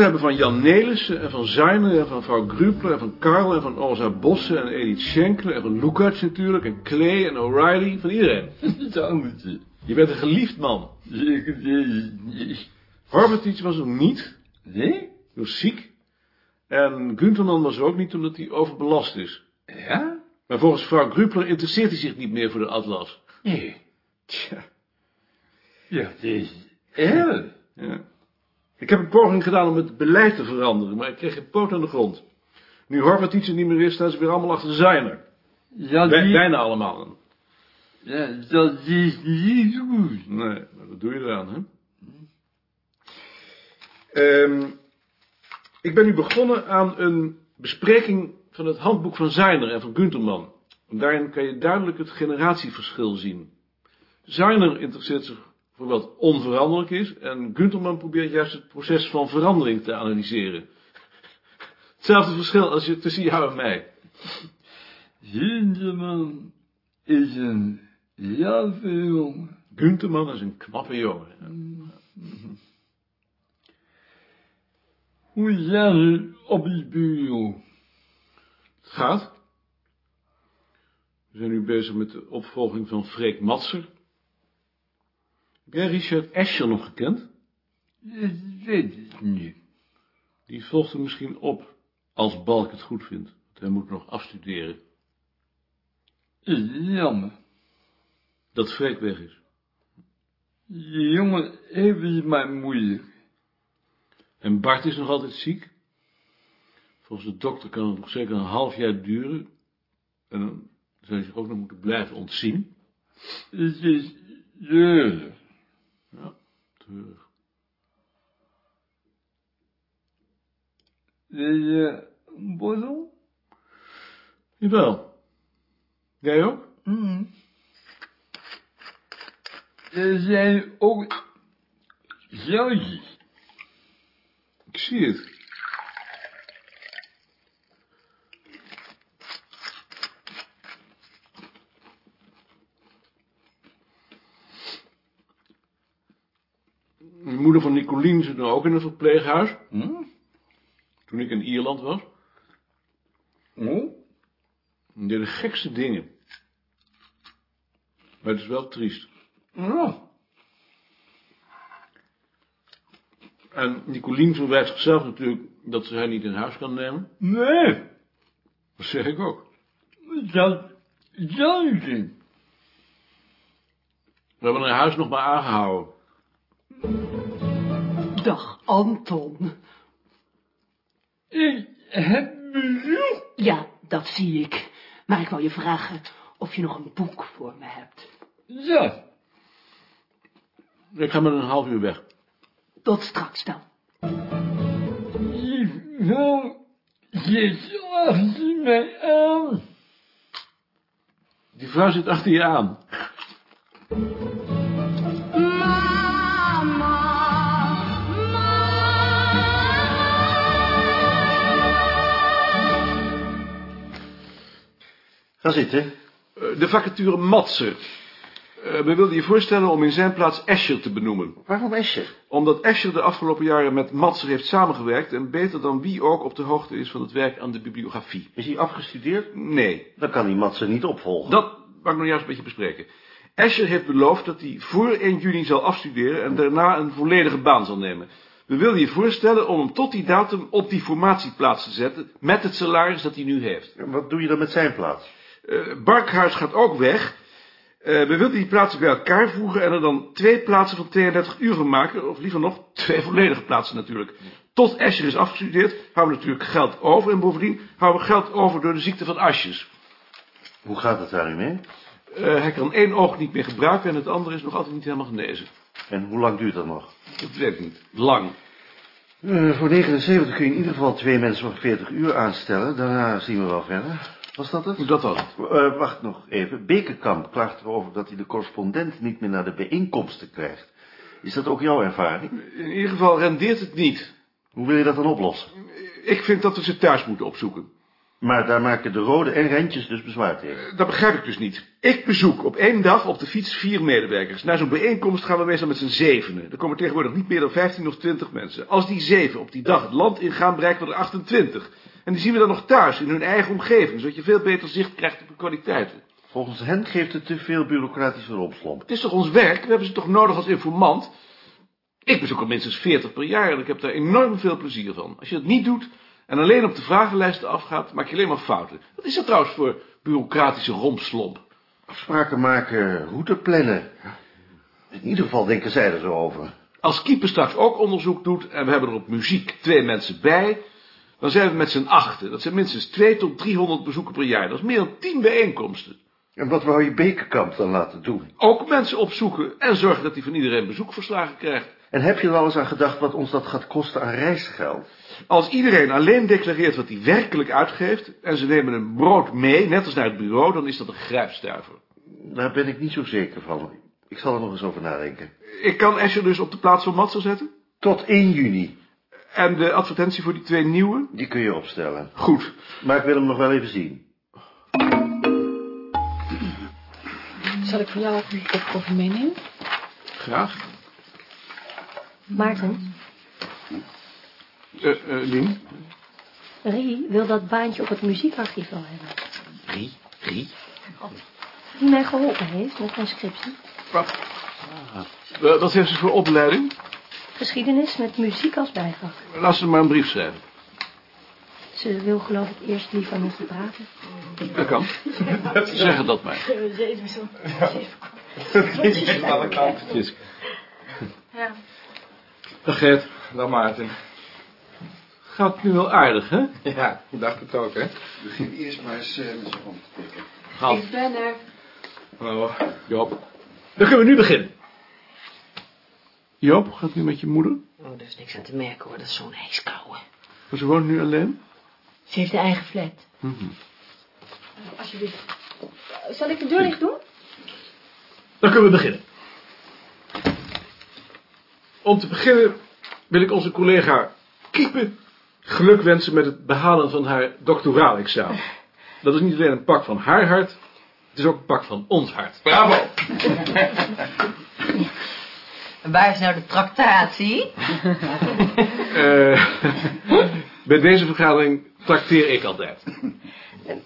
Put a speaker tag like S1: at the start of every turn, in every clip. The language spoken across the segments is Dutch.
S1: goed hebben van Jan Nelissen en van Zijner en van vrouw Grupler en van Karl en van Oza Bossen en Edith Schenkler en van Lukács natuurlijk en Clay en O'Reilly, van iedereen.
S2: Dank je.
S1: Je bent een geliefd man.
S2: Deze niet.
S1: Horvatic was er niet,
S2: Nee?
S1: hij was ziek. En Gunterman was er ook niet omdat hij overbelast is.
S2: Ja?
S1: Maar volgens vrouw Grupler interesseert hij zich niet meer voor de atlas.
S2: Nee.
S1: Tja,
S2: Ja, deze. Ja.
S1: ja. Ik heb een poging gedaan om het beleid te veranderen, maar ik kreeg geen poot aan de grond. Nu Horvatic er niet meer is, staan ze weer allemaal achter Zijner.
S2: Ja, die...
S1: bijna allemaal.
S2: Ja, dat is niet goed.
S1: Nee, maar wat doe je eraan, hè? Ehm, ik ben nu begonnen aan een bespreking van het handboek van Zijner en van Gunterman. En daarin kan je duidelijk het generatieverschil zien. Zijner interesseert zich wat onveranderlijk is en Gunterman probeert juist het proces van verandering te analyseren. Hetzelfde verschil als je tussen jou en mij.
S2: Hinderman is een jaffe jongen.
S1: Gunterman is een knappe jongen.
S2: Hoe zijn het op die bureau?
S1: Het gaat. We zijn nu bezig met de opvolging van Freek Matser. Heb jij Richard Escher nog gekend?
S2: Ik weet het niet.
S1: Die volgt hem misschien op, als Balk het goed vindt. Want hij moet nog afstuderen.
S2: Jammer.
S1: Dat Freek weg is.
S2: Die jongen heeft het maar moeilijk.
S1: En Bart is nog altijd ziek. Volgens de dokter kan het nog zeker een half jaar duren. En dan zou hij zich ook nog moeten blijven ontzien.
S2: Het is treurig.
S1: Ja, treurig.
S2: Je een borrel?
S1: Jawel. Jij ook?
S2: Mm. Er zijn ook zoutjes.
S1: Ik zie het. De moeder van Nicolien zit nu ook in een verpleeghuis,
S2: Hm?
S1: toen ik in Ierland was.
S2: Oh?
S1: Die deed de gekste dingen. Maar het is wel triest.
S2: Ja.
S1: En Nicolien verwijt zichzelf natuurlijk dat ze haar niet in huis kan nemen.
S2: Nee,
S1: Dat zeg ik ook.
S2: dat zoutje.
S1: We hebben haar huis nog maar aangehouden.
S3: Dag, Anton.
S2: Ik heb bezoek.
S3: Ja, dat zie ik. Maar ik wou je vragen of je nog een boek voor me hebt.
S2: Ja,
S1: Ik ga met een half uur weg.
S3: Tot straks dan.
S2: die vrouw zit achter mij aan.
S1: Die vrouw zit achter je aan.
S4: Ga zitten.
S1: Eh, De vacature Matser. Eh, we wilden je voorstellen om in zijn plaats Escher te benoemen.
S4: Waarom Escher?
S1: Omdat Escher de afgelopen jaren met Matser heeft samengewerkt... en beter dan wie ook op de hoogte is van het werk aan de bibliografie.
S4: Is hij afgestudeerd?
S1: Nee,
S4: Dan kan die Matsen niet opvolgen.
S1: dat wou ik nog juist een beetje bespreken. Escher heeft beloofd dat hij voor 1 juni zal afstuderen... en daarna een volledige baan zal nemen. We wilden je voorstellen om hem tot die datum op die formatieplaats te zetten... met het salaris dat hij nu heeft.
S4: En Wat doe je dan met zijn plaats?
S1: Eh, Barkhuis gaat ook weg. Eh, we wilden die plaatsen bij elkaar voegen en er dan twee plaatsen van 32 uur van maken. Of liever nog, twee volledige plaatsen natuurlijk. Tot Escher is afgestudeerd, houden we natuurlijk geld over. En bovendien houden we geld over door de ziekte van Asjes.
S4: Hoe gaat het daar nu mee?
S1: Eh, hij kan één oog niet meer gebruiken en het andere is nog altijd niet helemaal genezen.
S4: En hoe lang duurt dat nog?
S1: Dat weet ik niet. Lang.
S4: Eh, voor 79 kun je in ieder geval twee mensen van 40 uur aanstellen. Daarna zien we wel verder. Was dat het?
S1: Dat was het.
S4: Eh, wacht nog even. Bekenkamp klaagt erover dat hij de correspondent niet meer naar de bijeenkomsten krijgt. Is dat ook jouw ervaring?
S1: In ieder geval rendeert het niet.
S4: Hoe wil je dat dan oplossen?
S1: Ik vind dat we ze thuis moeten opzoeken.
S4: Maar daar maken de rode en rentjes dus bezwaar tegen.
S1: Dat begrijp ik dus niet. Ik bezoek op één dag op de fiets vier medewerkers. Naar zo'n bijeenkomst gaan we meestal met z'n zevenen. Er komen tegenwoordig niet meer dan 15 of 20 mensen. Als die zeven op die dag het land ingaan, bereiken we er 28. En die zien we dan nog thuis, in hun eigen omgeving, zodat je veel beter zicht krijgt op de kwaliteiten.
S4: Volgens hen geeft het te veel bureaucratische rompslomp.
S1: Het is toch ons werk? We hebben ze toch nodig als informant? Ik bezoek er minstens 40 per jaar en ik heb daar enorm veel plezier van. Als je dat niet doet en alleen op de vragenlijsten afgaat, maak je alleen maar fouten. Wat is dat trouwens voor bureaucratische rompslomp?
S4: Afspraken maken, route plannen. In ieder geval denken zij er zo over.
S1: Als Kieper straks ook onderzoek doet en we hebben er op muziek twee mensen bij, dan zijn we met z'n achten. Dat zijn minstens 2 tot 300 bezoeken per jaar. Dat is meer dan 10 bijeenkomsten.
S4: En wat wou je Bekerkamp dan laten doen?
S1: Ook mensen opzoeken en zorgen dat hij van iedereen bezoekverslagen krijgt.
S4: En heb je er al eens aan gedacht wat ons dat gaat kosten aan reisgeld?
S1: Als iedereen alleen declareert wat hij werkelijk uitgeeft en ze nemen een brood mee, net als naar het bureau, dan is dat een grijpstuiver.
S4: Daar ben ik niet zo zeker van. Ik zal er nog eens over nadenken.
S1: Ik kan Escher dus op de plaats van Matser zetten?
S4: Tot 1 juni.
S1: En de advertentie voor die twee nieuwe?
S4: Die kun je opstellen.
S1: Goed.
S4: Maar ik wil hem nog wel even zien.
S3: Zal ik voor jou ook een kop koffie meenemen?
S1: Graag.
S5: Maarten,
S1: Eh, eh, Lien?
S5: Rie wil dat baantje op het muziekarchief wel hebben.
S1: Rie? Rie?
S5: Die mij geholpen heeft met mijn scriptie.
S1: Wat? Wat heeft ze voor opleiding?
S5: Geschiedenis met muziek als bijvak.
S1: Laat ze maar een brief schrijven.
S5: Ze wil geloof ik eerst liever met je praten.
S1: Dat kan. Zeg het dat maar. Tjitske.
S6: Ja.
S1: Dag Gert.
S7: Dan Maarten.
S1: Gaat nu wel aardig, hè?
S7: Ja, ik dacht het ook, hè?
S8: Begin eerst maar eens eh, met z'n rond te pikken.
S1: Gaat.
S6: Ik ben er.
S1: Hallo. Joop. Dan kunnen we nu beginnen. Joop, gaat het nu met je moeder?
S3: Oh, er is niks aan te merken hoor, dat is zo'n ijskouwe.
S1: Maar ze woont nu alleen?
S3: Ze heeft een eigen flat.
S5: Alsjeblieft. Zal ik de deur dicht doen?
S1: Dan kunnen we beginnen. Om te beginnen wil ik onze collega Kiepe geluk wensen met het behalen van haar doctoraalexamen. Dat is niet alleen een pak van haar hart, het is ook een pak van ons hart.
S7: Bravo!
S6: En waar is nou de tractatie?
S1: Eh, bij deze vergadering trakteer ik altijd.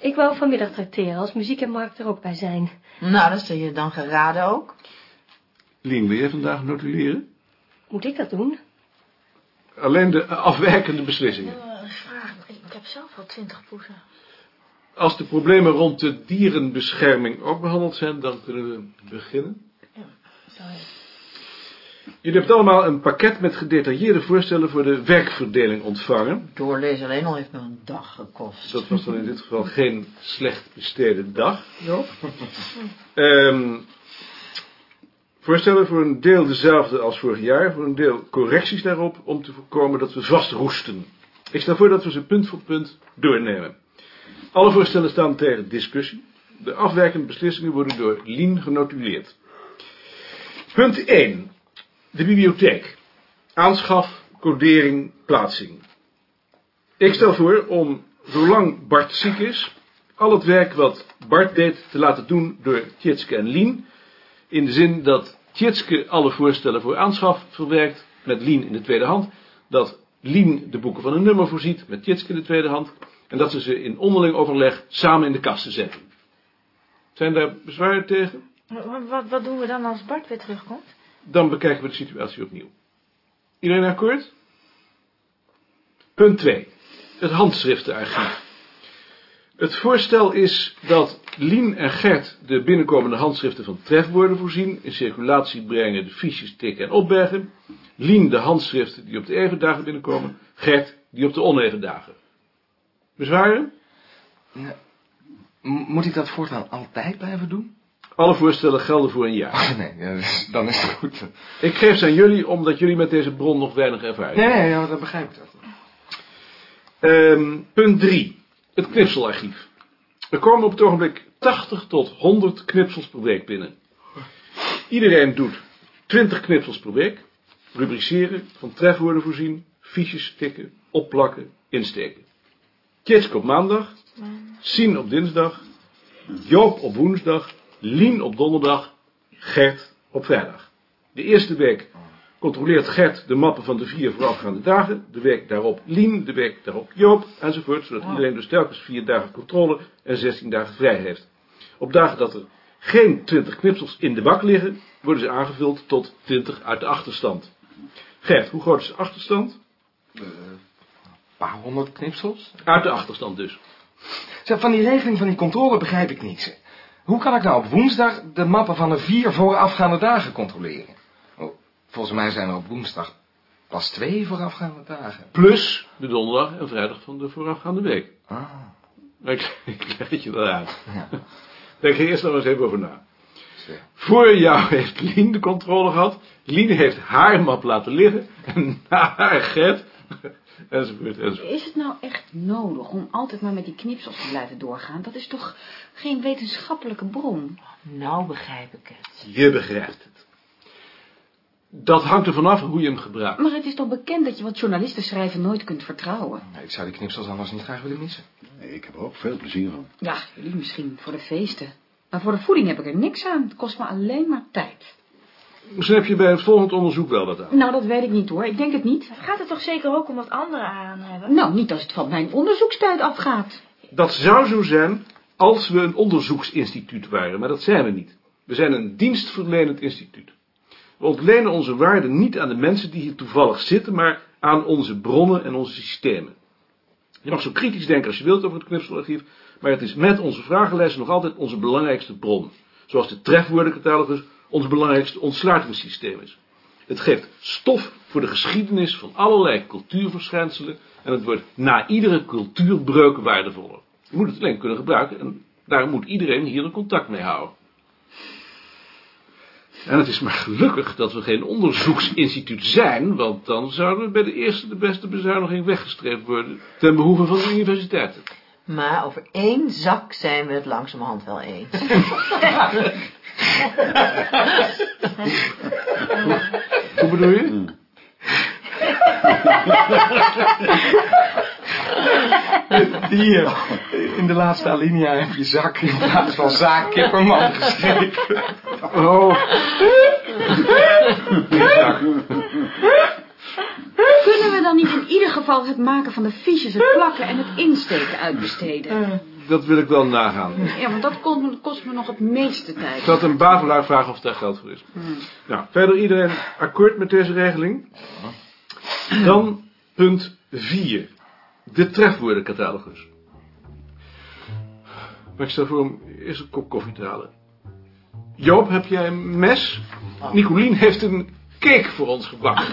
S5: Ik wou vanmiddag tracteren als muziek en Mark er ook bij zijn.
S6: Nou, dat zul je dan geraden ook.
S1: Lien, wil jij vandaag notuleren?
S5: Moet ik dat doen?
S1: Alleen de afwijkende beslissingen.
S6: vraag, ik heb zelf al twintig poezen.
S1: Als de problemen rond de dierenbescherming ook behandeld zijn, dan kunnen we beginnen. Jullie hebben allemaal een pakket met gedetailleerde voorstellen voor de werkverdeling ontvangen.
S6: Doorlezen alleen al heeft me een dag gekost.
S1: Dat was dan in dit geval geen slecht besteden dag. Joop. Ehm, voorstellen voor een deel dezelfde als vorig jaar, voor een deel correcties daarop, om te voorkomen dat we vastroesten. Ik stel voor dat we ze punt voor punt doornemen. Alle voorstellen staan tegen discussie. De afwijkende beslissingen worden door Lien genotuleerd. Punt 1. De bibliotheek. Aanschaf, codering, plaatsing. Ik stel voor om, zolang Bart ziek is, al het werk wat Bart deed te laten doen door Tjitske en Lien, in de zin dat Tjitske alle voorstellen voor aanschaf verwerkt, met Lien in de tweede hand, dat Lien de boeken van een nummer voorziet, met Tjitske in de tweede hand, en dat ze ze in onderling overleg samen in de kasten zetten. Zijn daar bezwaren tegen?
S6: Wat, wat doen we dan als Bart weer terugkomt?
S1: Dan bekijken we de situatie opnieuw. Iedereen akkoord? Punt 2. Het handschriftenarchief. Het voorstel is dat Lien en Gert de binnenkomende handschriften van trefwoorden voorzien, in circulatie brengen, de fiches tikken en opbergen. Lien de handschriften die op de even dagen binnenkomen, Gert die op de oneven dagen. Bezwaren?
S7: M- Moet ik dat voortaan altijd blijven doen?
S1: Alle voorstellen gelden voor een jaar.
S7: Oh, nee, ja, dus- dan is het goed.
S1: Ik geef ze aan jullie omdat jullie met deze bron nog weinig ervaring
S7: Nee,
S1: hebben.
S7: nee, ja, dan begrijp ik dat.
S1: Ehm, punt 3. Het knipselarchief. Er komen op het ogenblik 80 tot 100 knipsels per week binnen. Iedereen doet 20 knipsels per week. Rubriceren, van trefwoorden voorzien, fiches tikken, opplakken, insteken. Tjitske op maandag, Sien op dinsdag, Joop op woensdag, Lien op donderdag, Gert op vrijdag. De eerste week controleert Gert de mappen van de vier voorafgaande dagen, de week daarop Lien, de week daarop Joop, enzovoort, zodat iedereen dus telkens vier dagen controle en 16 dagen vrij heeft. Op dagen dat er geen 20 knipsels in de bak liggen, worden ze aangevuld tot 20 uit de achterstand. Gert, hoe groot is de achterstand?
S7: Een paar honderd knipsels?
S1: Uit de achterstand dus.
S7: Zeg, van die regeling van die controle begrijp ik niks. Hoe kan ik nou op woensdag de mappen van de vier voorafgaande dagen controleren? Oh, volgens mij zijn er op woensdag pas twee voorafgaande dagen.
S1: Plus de donderdag en vrijdag van de voorafgaande week.
S7: Ah.
S1: Ik, ik leg het je wel uit.
S7: Ja.
S1: Denk er eerst nog eens even over na. Voor jou heeft Lien de controle gehad. Lien heeft haar map laten liggen. En na haar Gert. Enzovoort, enzovoort.
S9: Is het nou echt nodig om altijd maar met die knipsels te blijven doorgaan? Dat is toch geen wetenschappelijke bron?
S6: Nou begrijp ik het.
S1: Je begrijpt het. Dat hangt er vanaf hoe je hem gebruikt.
S9: Maar het is toch bekend dat je wat journalisten schrijven nooit kunt vertrouwen?
S7: Nee, Ik zou die knipsels anders niet graag willen missen.
S8: Nee, ik heb er ook veel plezier van.
S9: Ja, jullie misschien voor de feesten. Maar voor de voeding heb ik er niks aan. Het kost me alleen maar tijd.
S1: Heb je bij het volgend onderzoek wel wat aan.
S9: Nou, dat weet ik niet hoor. Ik denk het niet.
S6: Gaat het toch zeker ook om wat anderen aan hebben?
S9: Nou, niet als het van mijn onderzoekstijd afgaat.
S1: Dat zou zo zijn als we een onderzoeksinstituut waren, maar dat zijn we niet. We zijn een dienstverlenend instituut. We ontlenen onze waarden niet aan de mensen die hier toevallig zitten, maar aan onze bronnen en onze systemen. Je mag zo kritisch denken als je wilt over het knipselarchief, maar het is met onze vragenlijsten nog altijd onze belangrijkste bron. Zoals de trefwoordencatalogus ons belangrijkste ontsluitingssysteem is. Het geeft stof voor de geschiedenis van allerlei cultuurverschijnselen en het wordt na iedere cultuurbreuk waardevoller. Je moet het alleen kunnen gebruiken en daar moet iedereen hier een contact mee houden. En het is maar gelukkig dat we geen onderzoeksinstituut zijn, want dan zouden we bij de eerste de beste bezuiniging weggestreept worden ten behoeve van de universiteiten.
S6: Maar over één zak zijn we het langzamerhand wel eens.
S1: Hoe bedoel je?
S7: Hier, in de laatste alinea heb je zak in plaats van zaak kipperman geschreven.
S1: Oh.
S9: Kunnen we dan niet in ieder geval het maken van de fiches, het plakken en het insteken uitbesteden?
S1: Dat wil ik wel nagaan.
S9: Ja, want dat kost me, kost me nog het meeste tijd.
S1: Ik zal het een bavelaar vragen of daar geld voor is. Nou, verder iedereen akkoord met deze regeling? Dan punt 4. De trefwoordencatalogus. Maar ik stel voor om eerst een kop koffie te halen. Joop, heb jij een mes? Nicolien heeft een cake voor ons gebakken.